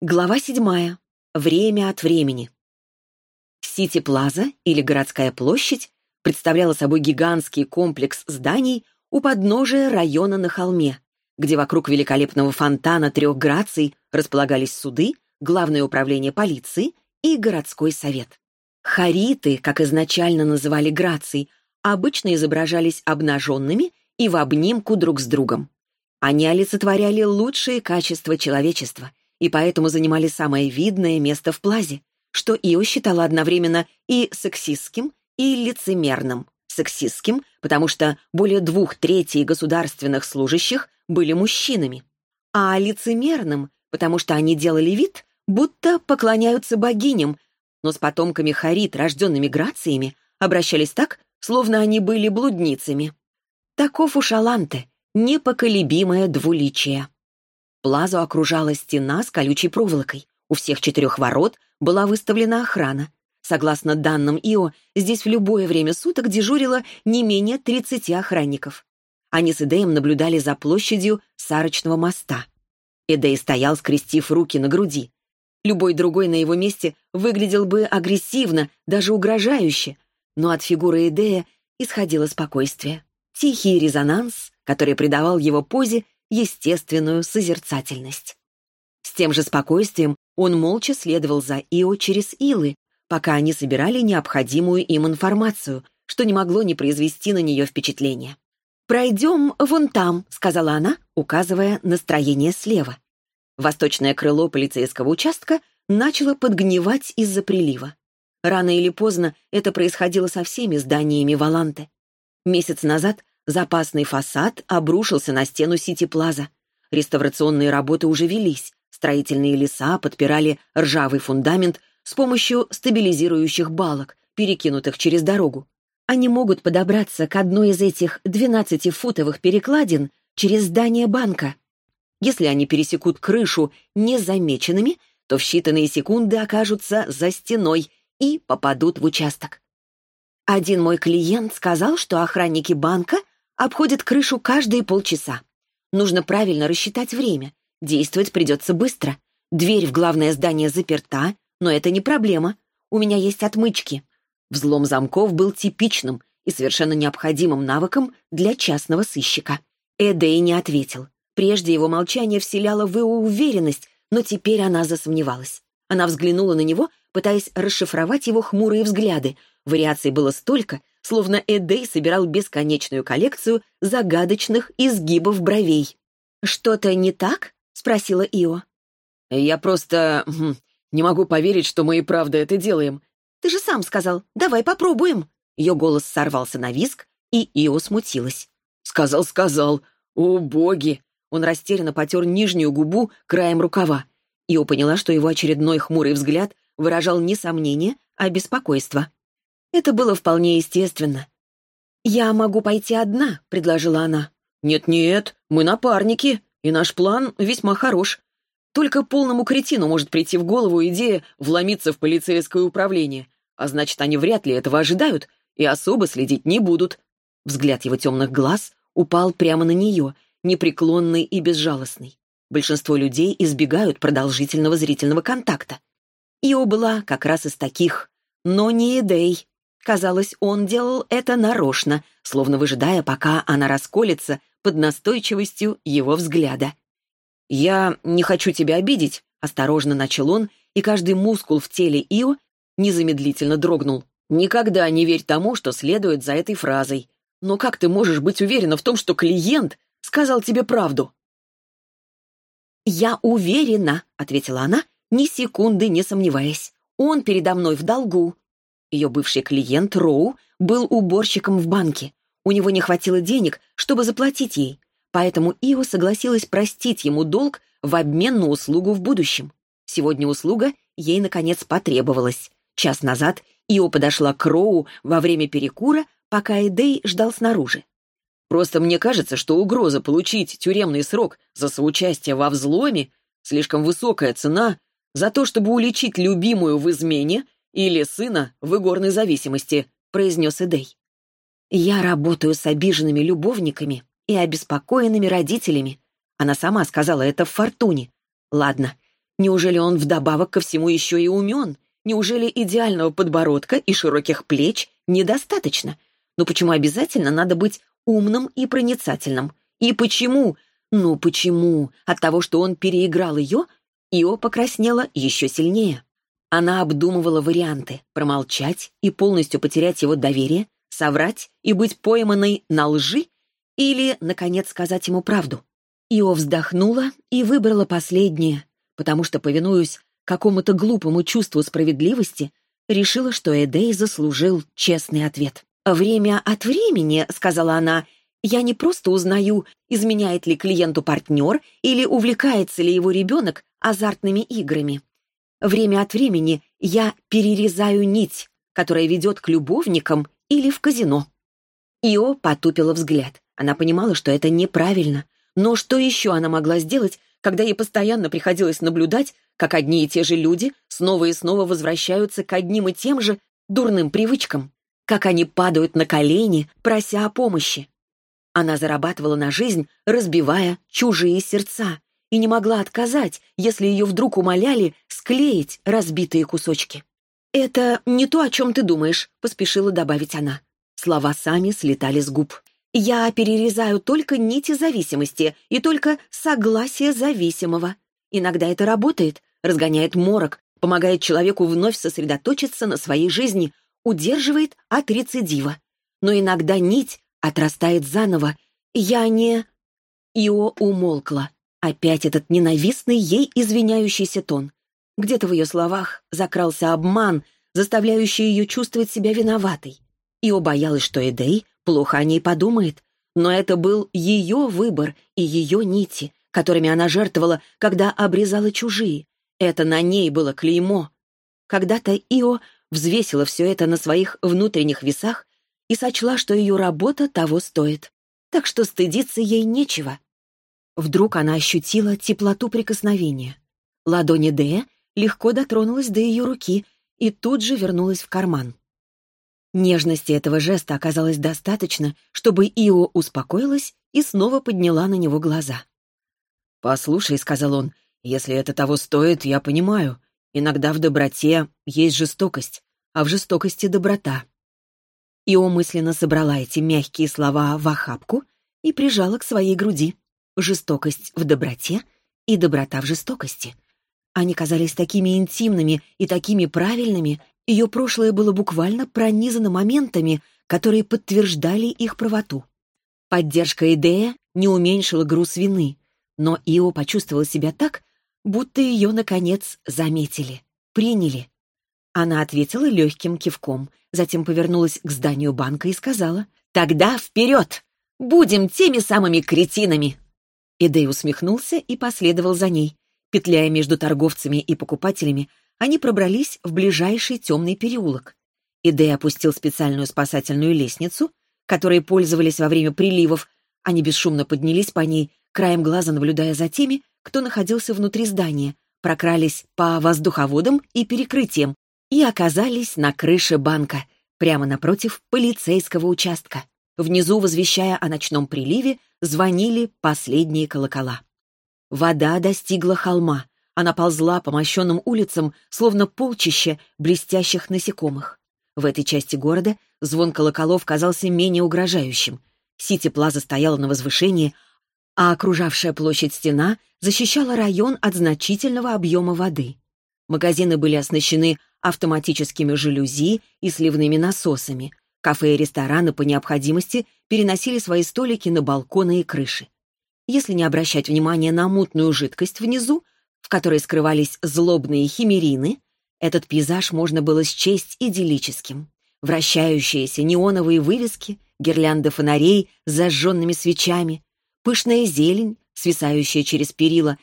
Глава седьмая. Время от времени. Сити-плаза или городская площадь представляла собой гигантский комплекс зданий у подножия района на холме, где вокруг великолепного фонтана трех граций располагались суды, главное управление полиции и городской совет. Хариты, как изначально называли граций, обычно изображались обнаженными и в обнимку друг с другом. Они олицетворяли лучшие качества человечества и поэтому занимали самое видное место в плазе, что Ио считала одновременно и сексистским, и лицемерным. Сексистским, потому что более двух третей государственных служащих были мужчинами, а лицемерным, потому что они делали вид, будто поклоняются богиням, но с потомками Харит, рожденными грациями, обращались так, словно они были блудницами. Таков у Шаланте, непоколебимое двуличие. Плазу окружала стена с колючей проволокой. У всех четырех ворот была выставлена охрана. Согласно данным ИО, здесь в любое время суток дежурило не менее 30 охранников. Они с Эдеем наблюдали за площадью Сарочного моста. Эдей стоял, скрестив руки на груди. Любой другой на его месте выглядел бы агрессивно, даже угрожающе, но от фигуры Эдея исходило спокойствие. Тихий резонанс, который придавал его позе естественную созерцательность. С тем же спокойствием он молча следовал за Ио через Илы, пока они собирали необходимую им информацию, что не могло не произвести на нее впечатление. «Пройдем вон там», — сказала она, указывая настроение слева. Восточное крыло полицейского участка начало подгнивать из-за прилива. Рано или поздно это происходило со всеми зданиями Валанте. Месяц назад запасный фасад обрушился на стену Сити-Плаза. Реставрационные работы уже велись, строительные леса подпирали ржавый фундамент с помощью стабилизирующих балок, перекинутых через дорогу. Они могут подобраться к одной из этих 12-футовых перекладин через здание банка. Если они пересекут крышу незамеченными, то в считанные секунды окажутся за стеной и попадут в участок. Один мой клиент сказал, что охранники банка обходят крышу каждые полчаса. Нужно правильно рассчитать время. Действовать придется быстро. Дверь в главное здание заперта, но это не проблема. У меня есть отмычки. Взлом замков был типичным и совершенно необходимым навыком для частного сыщика. Эдей не ответил. Прежде его молчание вселяло в Ио уверенность, но теперь она засомневалась. Она взглянула на него, пытаясь расшифровать его хмурые взгляды. Вариаций было столько, словно Эдей собирал бесконечную коллекцию загадочных изгибов бровей. «Что-то не так?» — спросила Ио. «Я просто... Хм, не могу поверить, что мы и правда это делаем. Ты же сам сказал, давай попробуем. Ее голос сорвался на виск, и Ио смутилась. Сказал, сказал. О, боги! Он растерянно потер нижнюю губу краем рукава. Ио поняла, что его очередной хмурый взгляд выражал не сомнение, а беспокойство. Это было вполне естественно. «Я могу пойти одна», — предложила она. «Нет-нет, мы напарники, и наш план весьма хорош. Только полному кретину может прийти в голову идея вломиться в полицейское управление, а значит, они вряд ли этого ожидают и особо следить не будут. Взгляд его темных глаз упал прямо на нее, непреклонный и безжалостный. Большинство людей избегают продолжительного зрительного контакта. Ио была как раз из таких, но не Эдей. Казалось, он делал это нарочно, словно выжидая, пока она расколется под настойчивостью его взгляда. «Я не хочу тебя обидеть», — осторожно начал он, и каждый мускул в теле Ио незамедлительно дрогнул. «Никогда не верь тому, что следует за этой фразой. Но как ты можешь быть уверена в том, что клиент сказал тебе правду?» «Я уверена», — ответила она, ни секунды не сомневаясь. «Он передо мной в долгу». Ее бывший клиент, Роу, был уборщиком в банке. У него не хватило денег, чтобы заплатить ей поэтому Ио согласилась простить ему долг в обмен на услугу в будущем. Сегодня услуга ей, наконец, потребовалась. Час назад Ио подошла к Роу во время перекура, пока Эдей ждал снаружи. «Просто мне кажется, что угроза получить тюремный срок за соучастие во взломе слишком высокая цена за то, чтобы уличить любимую в измене или сына в игорной зависимости», — произнес Эдей. «Я работаю с обиженными любовниками и обеспокоенными родителями. Она сама сказала это в «Фортуне». Ладно, Неужели он вдобавок ко всему еще и умен? Неужели идеального подбородка и широких плеч недостаточно? Но почему обязательно надо быть умным и проницательным? И почему? Ну почему? От того, что он переиграл ее, Ио покраснела еще сильнее. Она обдумывала варианты — промолчать и полностью потерять его доверие, соврать и быть пойманной на лжи или, наконец, сказать ему правду. Ио вздохнула и выбрала последнее, потому что, повинуясь какому-то глупому чувству справедливости, решила, что Эдей заслужил честный ответ. «Время от времени», — сказала она, — «я не просто узнаю, изменяет ли клиенту партнер или увлекается ли его ребенок азартными играми. Время от времени я перерезаю нить, которая ведет к любовникам или в казино». Ио потупила взгляд. Она понимала, что это неправильно. Но что еще она могла сделать, когда ей постоянно приходилось наблюдать, как одни и те же люди снова и снова возвращаются к одним и тем же дурным привычкам, как они падают на колени, прося о помощи. Она зарабатывала на жизнь, разбивая чужие сердца, и не могла отказать, если ее вдруг умоляли склеить разбитые кусочки. «Это не то, о чем ты думаешь», — поспешила добавить она. Слова сами слетали с губ. «Я перерезаю только нити зависимости и только согласие зависимого. Иногда это работает, разгоняет морок, помогает человеку вновь сосредоточиться на своей жизни, удерживает от рецидива. Но иногда нить отрастает заново. Я не... Ио умолкла. Опять этот ненавистный ей извиняющийся тон. Где-то в ее словах закрался обман, заставляющий ее чувствовать себя виноватой. Ио боялась, что Эдей плохо о ней подумает, но это был ее выбор и ее нити, которыми она жертвовала, когда обрезала чужие. Это на ней было клеймо. Когда-то Ио взвесила все это на своих внутренних весах и сочла, что ее работа того стоит. Так что стыдиться ей нечего. Вдруг она ощутила теплоту прикосновения. Ладони Дея легко дотронулась до ее руки и тут же вернулась в карман. Нежности этого жеста оказалось достаточно, чтобы Ио успокоилась и снова подняла на него глаза. «Послушай», — сказал он, — «если это того стоит, я понимаю. Иногда в доброте есть жестокость, а в жестокости — доброта». Ио мысленно собрала эти мягкие слова в охапку и прижала к своей груди жестокость в доброте и доброта в жестокости. Они казались такими интимными и такими правильными, ее прошлое было буквально пронизано моментами, которые подтверждали их правоту. Поддержка идея не уменьшила груз вины, но Ио почувствовала себя так, будто ее, наконец, заметили, приняли. Она ответила легким кивком, затем повернулась к зданию банка и сказала, «Тогда вперед! Будем теми самыми кретинами!» Эдей усмехнулся и последовал за ней. Петляя между торговцами и покупателями, они пробрались в ближайший темный переулок. Эдей опустил специальную спасательную лестницу, которой пользовались во время приливов. Они бесшумно поднялись по ней, краем глаза наблюдая за теми, кто находился внутри здания, прокрались по воздуховодам и перекрытиям и оказались на крыше банка, прямо напротив полицейского участка. Внизу, возвещая о ночном приливе, звонили последние колокола. Вода достигла холма. Она ползла по мощенным улицам, словно полчище блестящих насекомых. В этой части города звон колоколов казался менее угрожающим. Сити-плаза стояла на возвышении, а окружавшая площадь стена защищала район от значительного объема воды. Магазины были оснащены автоматическими жалюзи и сливными насосами, Кафе и рестораны по необходимости переносили свои столики на балконы и крыши. Если не обращать внимания на мутную жидкость внизу, в которой скрывались злобные химерины, этот пейзаж можно было счесть идиллическим. Вращающиеся неоновые вывески, гирлянды фонарей с зажженными свечами, пышная зелень, свисающая через перила,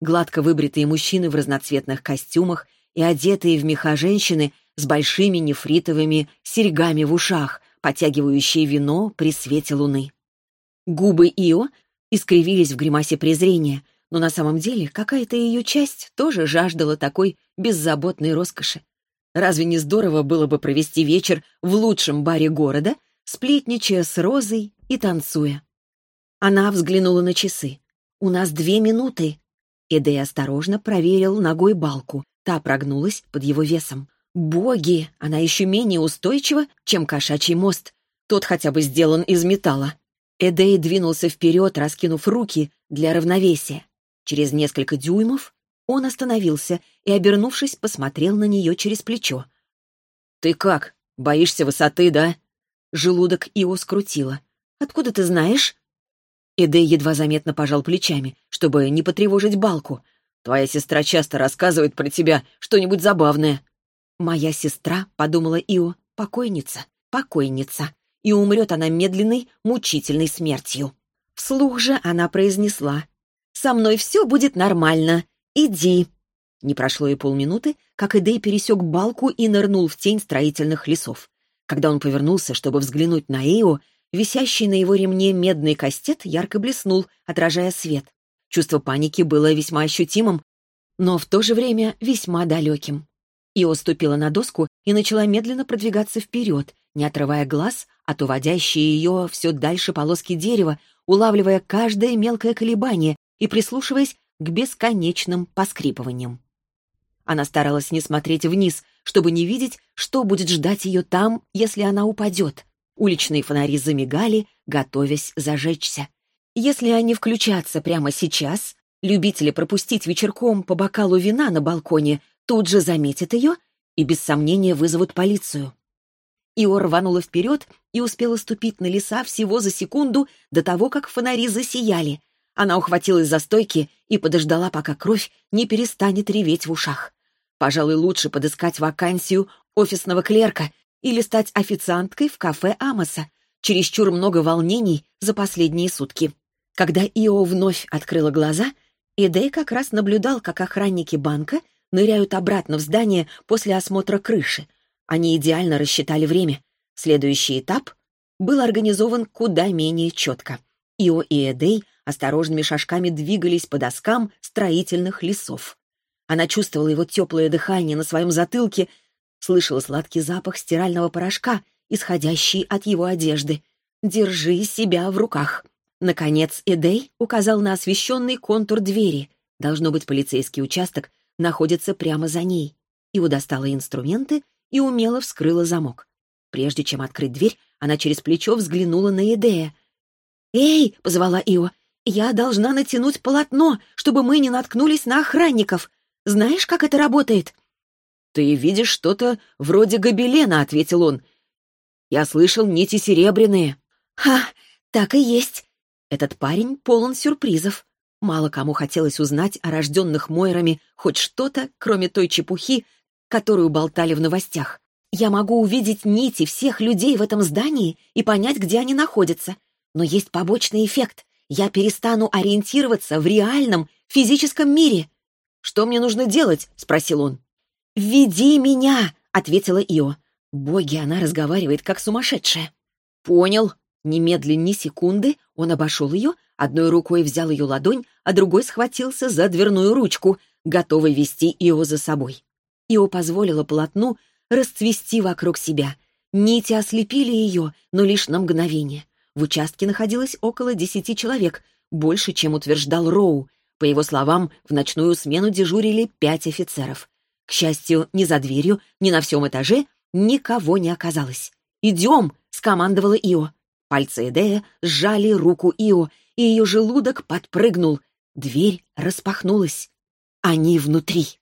гладко выбритые мужчины в разноцветных костюмах и одетые в меха женщины с большими нефритовыми серьгами в ушах, потягивающие вино при свете луны. Губы Ио искривились в гримасе презрения, но на самом деле какая-то ее часть тоже жаждала такой беззаботной роскоши. Разве не здорово было бы провести вечер в лучшем баре города, сплетничая с Розой и танцуя? Она взглянула на часы. «У нас две минуты». Эдей осторожно проверил ногой балку. Та прогнулась под его весом. Боги, она еще менее устойчива, чем кошачий мост. Тот хотя бы сделан из металла. Эдей двинулся вперед, раскинув руки для равновесия. Через несколько дюймов он остановился и, обернувшись, посмотрел на нее через плечо. «Ты как? Боишься высоты, да?» Желудок Ио скрутило. «Откуда ты знаешь?» Эдей едва заметно пожал плечами, чтобы не потревожить балку. «Твоя сестра часто рассказывает про тебя что-нибудь забавное». «Моя сестра», — подумала Ио, — «покойница, покойница, и умрет она медленной, мучительной смертью». Вслух же она произнесла. «Со мной все будет нормально. Иди». Не прошло и полминуты, как Эдей пересек балку и нырнул в тень строительных лесов. Когда он повернулся, чтобы взглянуть на Ио, Висящий на его ремне медный кастет ярко блеснул, отражая свет. Чувство паники было весьма ощутимым, но в то же время весьма далеким. Ио ступила на доску и начала медленно продвигаться вперед, не отрывая глаз от уводящей ее все дальше полоски дерева, улавливая каждое мелкое колебание и прислушиваясь к бесконечным поскрипываниям. Она старалась не смотреть вниз, чтобы не видеть, что будет ждать ее там, если она упадет. Уличные фонари замигали, готовясь зажечься. Если они включатся прямо сейчас, любители пропустить вечерком по бокалу вина на балконе тут же заметят ее и без сомнения вызовут полицию. Ио рванула вперед и успела ступить на леса всего за секунду до того, как фонари засияли. Она ухватилась за стойки и подождала, пока кровь не перестанет реветь в ушах. Пожалуй, лучше подыскать вакансию офисного клерка или стать официанткой в кафе Амоса. Чересчур много волнений за последние сутки. Когда Ио вновь открыла глаза, Эдей как раз наблюдал, как охранники банка ныряют обратно в здание после осмотра крыши. Они идеально рассчитали время. Следующий этап был организован куда менее четко. Ио и Эдей осторожными шажками двигались по доскам строительных лесов. Она чувствовала его теплое дыхание на своем затылке Слышала сладкий запах стирального порошка, исходящий от его одежды. «Держи себя в руках». Наконец Эдей указал на освещенный контур двери. Должно быть, полицейский участок находится прямо за ней. Ио достала инструменты и умело вскрыла замок. Прежде чем открыть дверь, она через плечо взглянула на Эдея. «Эй!» — позвала Ио. «Я должна натянуть полотно, чтобы мы не наткнулись на охранников. Знаешь, как это работает?» «Ты видишь что-то вроде гобелена», — ответил он. «Я слышал нити серебряные». «Ха, так и есть. Этот парень полон сюрпризов. Мало кому хотелось узнать о рожденных Мойрами хоть что-то, кроме той чепухи, которую болтали в новостях. Я могу увидеть нити всех людей в этом здании и понять, где они находятся. Но есть побочный эффект. Я перестану ориентироваться в реальном физическом мире. «Что мне нужно делать?» — спросил он. «Веди меня!» — ответила Ио. Боги, она разговаривает как сумасшедшая. «Понял». Немедленно ни секунды он обошел ее, одной рукой взял ее ладонь, а другой схватился за дверную ручку, готовый вести Ио за собой. Ио позволила полотну расцвести вокруг себя. Нити ослепили ее, но лишь на мгновение. В участке находилось около десяти человек, больше, чем утверждал Роу. По его словам, в ночную смену дежурили пять офицеров. К счастью, ни за дверью, ни на всем этаже никого не оказалось. «Идем!» — скомандовала Ио. Пальцы Эдея сжали руку Ио, и ее желудок подпрыгнул. Дверь распахнулась. Они внутри.